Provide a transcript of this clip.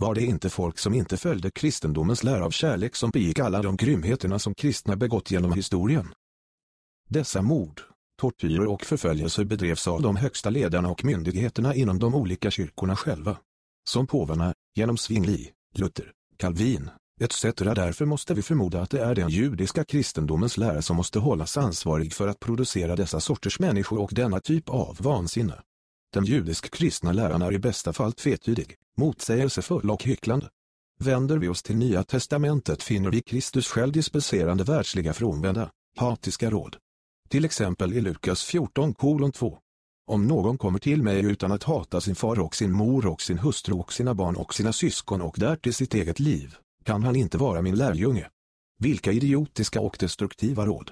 Var det inte folk som inte följde kristendomens lära av kärlek som begick alla de grymheterna som kristna begått genom historien? Dessa mord, tortyrer och förföljelser bedrevs av de högsta ledarna och myndigheterna inom de olika kyrkorna själva. Som påvarna, genom Zwingli, Luther, Calvin, etc. Därför måste vi förmoda att det är den judiska kristendomens lära som måste hållas ansvarig för att producera dessa sorters människor och denna typ av vansinne. Den judisk-kristna läran är i bästa fall tvetydig, motsägelsefull och hycklande. Vänder vi oss till Nya testamentet finner vi Kristus själv dispenserande världsliga frånvända, hatiska råd. Till exempel i Lukas 14 kolon 2. Om någon kommer till mig utan att hata sin far och sin mor och sin hustru och sina barn och sina syskon och därtill sitt eget liv, kan han inte vara min lärjunge. Vilka idiotiska och destruktiva råd.